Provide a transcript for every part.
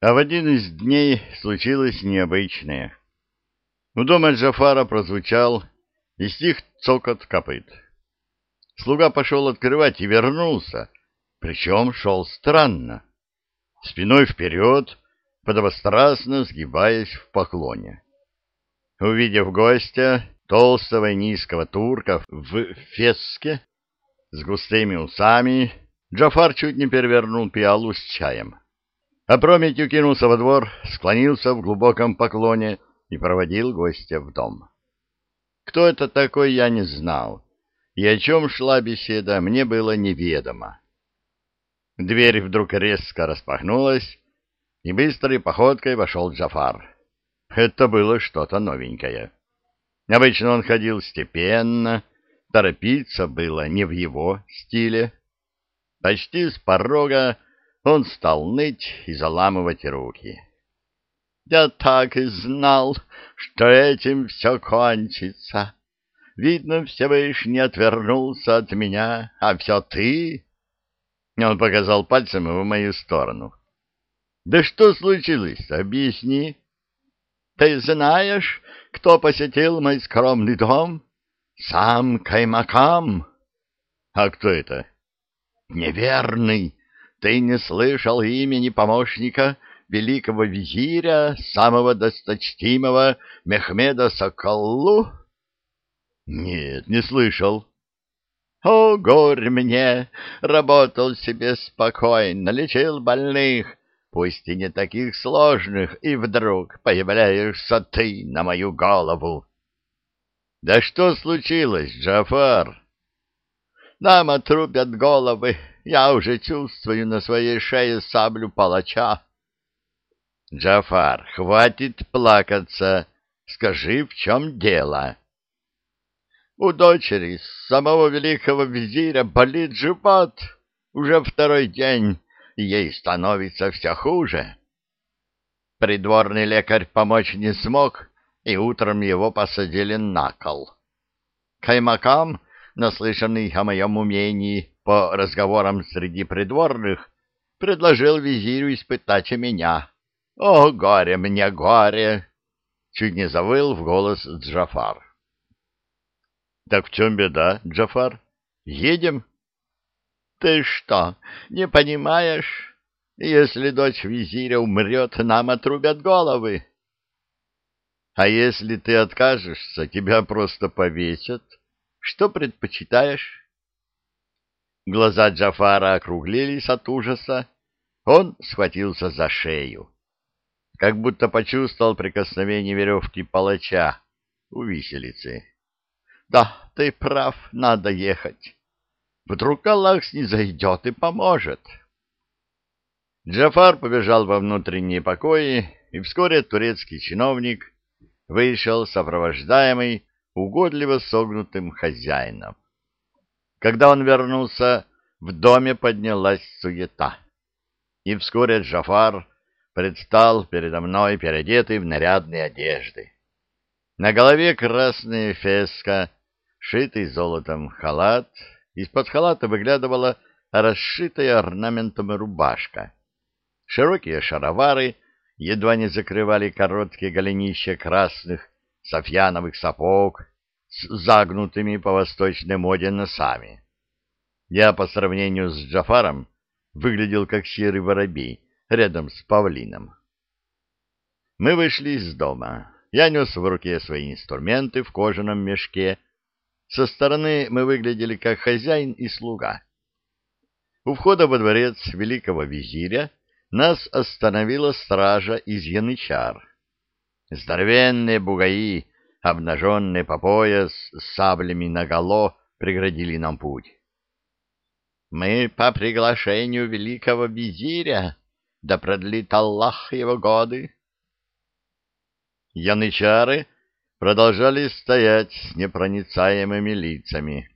А в один из дней случилось необычное. У дома Джафара прозвучал и стих цокот копыт. Слуга пошел открывать и вернулся, причем шел странно, спиной вперед, подобострастно сгибаясь в поклоне. Увидев гостя, толстого и низкого турка в феске с густыми усами, Джафар чуть не перевернул пиалу с чаем. Опрометью кинулся во двор, склонился в глубоком поклоне и проводил гостя в дом. Кто это такой, я не знал, и о чем шла беседа, мне было неведомо. Дверь вдруг резко распахнулась, и быстрой походкой вошел Джафар. Это было что-то новенькое. Обычно он ходил степенно, торопиться было не в его стиле. Почти с порога он стал ныть и заламывать руки. «Я так и знал, что этим все кончится. Видно, Всевышний отвернулся от меня, а все ты...» Он показал пальцем в мою сторону. «Да что случилось? Объясни». «Ты знаешь, кто посетил мой скромный дом? Сам Каймакам». «А кто это?» «Неверный, ты не слышал имени помощника великого визиря, самого досточтимого Мехмеда Соколу? Нет, не слышал. О, горе мне! Работал себе спокойно, лечил больных, пусть и не таких сложных, и вдруг появляешься ты на мою голову. Да что случилось, Джафар? Нам отрубят головы, я уже чувствую на своей шее саблю палача. Джафар, хватит плакаться. Скажи, в чем дело? У дочери самого великого визиря болит живот. Уже второй день, ей становится все хуже. Придворный лекарь помочь не смог, и утром его посадили на кол. Каймакам, наслышанный о моем умении по разговорам среди придворных, предложил визирю испытать и меня. О, горе мне, горе! Чуть не завыл в голос Джафар. Так в чем беда, Джафар? Едем? Ты что, не понимаешь? Если дочь визиря умрет, нам отрубят головы. А если ты откажешься, тебя просто повесят. Что предпочитаешь? Глаза Джафара округлились от ужаса. Он схватился за шею. Как будто почувствовал прикосновение веревки палача у виселицы. «Да, ты прав, надо ехать. Вдруг Аллах снизойдет и поможет». Джафар побежал во внутренние покои, и вскоре турецкий чиновник вышел сопровождаемый угодливо согнутым хозяином. Когда он вернулся, в доме поднялась суета. И вскоре Джафар предстал передо мной, переодетый в нарядные одежды. На голове красная феска, шитый золотом халат, из-под халата выглядывала расшитая орнаментом рубашка. Широкие шаровары едва не закрывали короткие голенища красных софьяновых сапог, с загнутыми по восточной моде носами. Я по сравнению с Джафаром выглядел как серый воробей рядом с павлином. Мы вышли из дома. Я нес в руке свои инструменты в кожаном мешке. Со стороны мы выглядели как хозяин и слуга. У входа во дворец великого визиря нас остановила стража из янычар. Здоровенные бугаи обнаженные по пояс, с саблями наголо, преградили нам путь. — Мы по приглашению великого визиря, да продлит Аллах его годы. Янычары продолжали стоять с непроницаемыми лицами.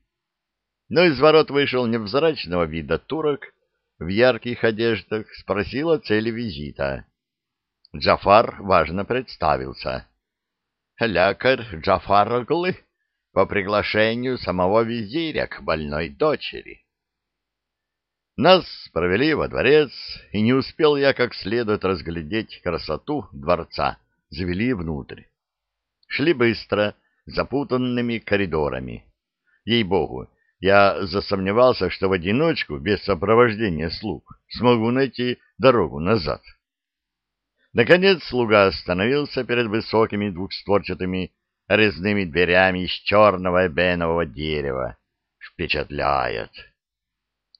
Но из ворот вышел невзрачного вида турок в ярких одеждах, спросил о цели визита. Джафар важно представился лекарь Джафар Оглы по приглашению самого визиря к больной дочери. Нас провели во дворец, и не успел я как следует разглядеть красоту дворца, завели внутрь. Шли быстро, запутанными коридорами. Ей-богу, я засомневался, что в одиночку, без сопровождения слуг, смогу найти дорогу назад. Наконец слуга остановился перед высокими двухстворчатыми резными дверями из черного эбенового дерева. Впечатляет!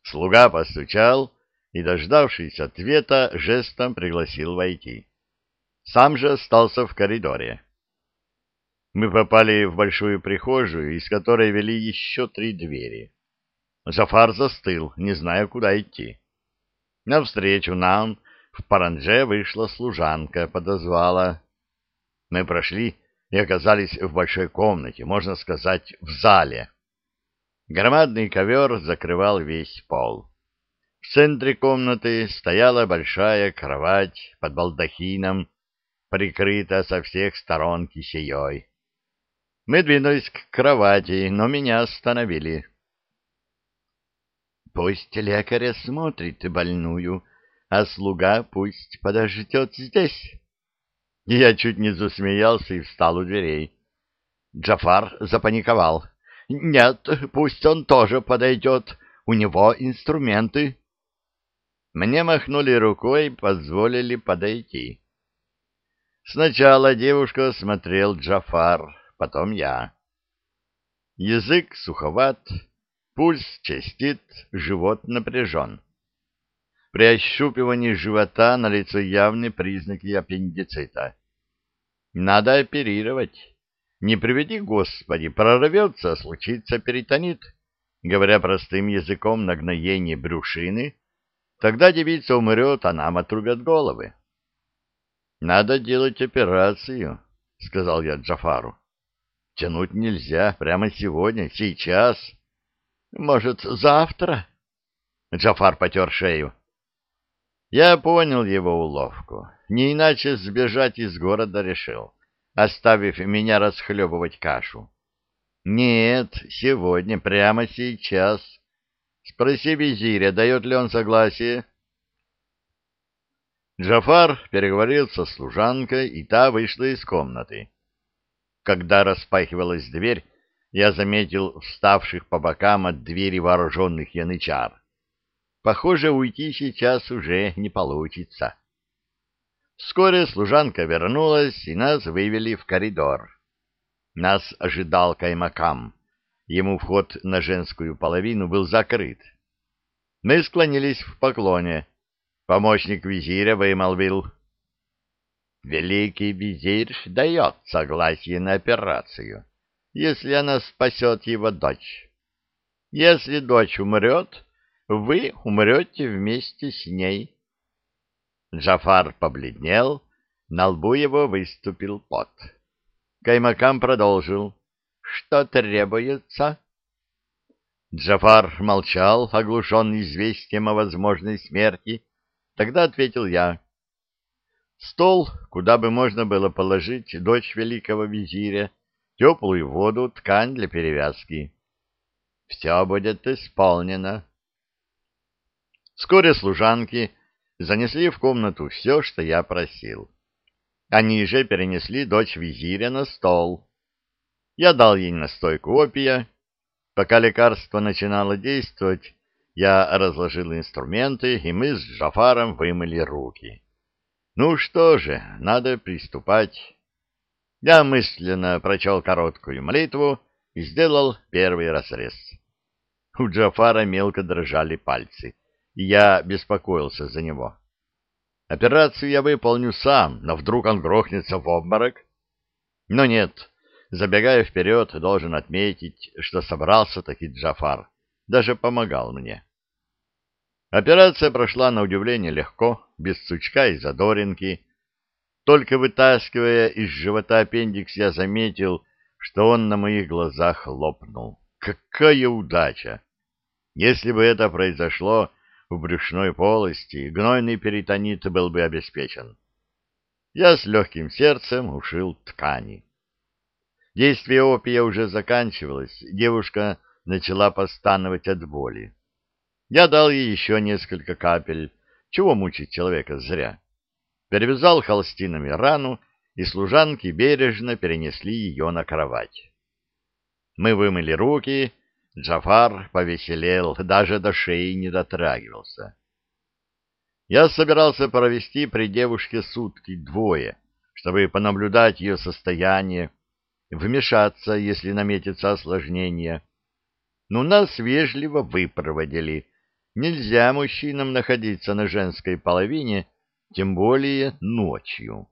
Слуга постучал и, дождавшись ответа, жестом пригласил войти. Сам же остался в коридоре. Мы попали в большую прихожую, из которой вели еще три двери. Зафар застыл, не зная, куда идти. Навстречу нам в паранже вышла служанка, подозвала. Мы прошли и оказались в большой комнате, можно сказать, в зале. Громадный ковер закрывал весь пол. В центре комнаты стояла большая кровать под балдахином, прикрыта со всех сторон кисеей. Мы двинулись к кровати, но меня остановили. — Пусть лекарь осмотрит больную, а слуга пусть подождет здесь. Я чуть не засмеялся и встал у дверей. Джафар запаниковал. Нет, пусть он тоже подойдет. У него инструменты. Мне махнули рукой и позволили подойти. Сначала девушка смотрел Джафар, потом я. Язык суховат, пульс частит, живот напряжен. При ощупывании живота на лицо явные признаки аппендицита. Надо оперировать. Не приведи, Господи, прорвется, случится перитонит. Говоря простым языком, нагноение брюшины. Тогда девица умрет, а нам отрубят головы. Надо делать операцию, сказал я Джафару. Тянуть нельзя, прямо сегодня, сейчас. Может, завтра? Джафар потер шею. Я понял его уловку. Не иначе сбежать из города решил оставив меня расхлебывать кашу. Нет, сегодня, прямо сейчас. Спроси визиря, дает ли он согласие. Джафар переговорил со служанкой, и та вышла из комнаты. Когда распахивалась дверь, я заметил вставших по бокам от двери вооруженных янычар. Похоже, уйти сейчас уже не получится. Вскоре служанка вернулась, и нас вывели в коридор. Нас ожидал каймакам. Ему вход на женскую половину был закрыт. Мы склонились в поклоне. Помощник визиря вымолвил. «Великий визирь дает согласие на операцию, если она спасет его дочь. Если дочь умрет, вы умрете вместе с ней». Джафар побледнел, на лбу его выступил пот. Каймакам продолжил. «Что требуется?» Джафар молчал, оглушенный известием о возможной смерти. Тогда ответил я. «Стол, куда бы можно было положить дочь великого визиря, теплую воду, ткань для перевязки. Все будет исполнено». Вскоре служанки занесли в комнату все, что я просил. Они же перенесли дочь визиря на стол. Я дал ей настойку опия. Пока лекарство начинало действовать, я разложил инструменты, и мы с Джафаром вымыли руки. Ну что же, надо приступать. Я мысленно прочел короткую молитву и сделал первый разрез. У Джафара мелко дрожали пальцы и я беспокоился за него. Операцию я выполню сам, но вдруг он грохнется в обморок. Но нет, забегая вперед, должен отметить, что собрался таки Джафар, даже помогал мне. Операция прошла на удивление легко, без сучка и задоринки. Только вытаскивая из живота аппендикс, я заметил, что он на моих глазах лопнул. Какая удача! Если бы это произошло в брюшной полости, гнойный перитонит был бы обеспечен. Я с легким сердцем ушил ткани. Действие опия уже заканчивалось, девушка начала постановать от боли. Я дал ей еще несколько капель. Чего мучить человека зря? Перевязал холстинами рану, и служанки бережно перенесли ее на кровать. Мы вымыли руки, Джафар повеселел, даже до шеи не дотрагивался. Я собирался провести при девушке сутки двое, чтобы понаблюдать ее состояние, вмешаться, если наметится осложнение. Но нас вежливо выпроводили. Нельзя мужчинам находиться на женской половине, тем более ночью.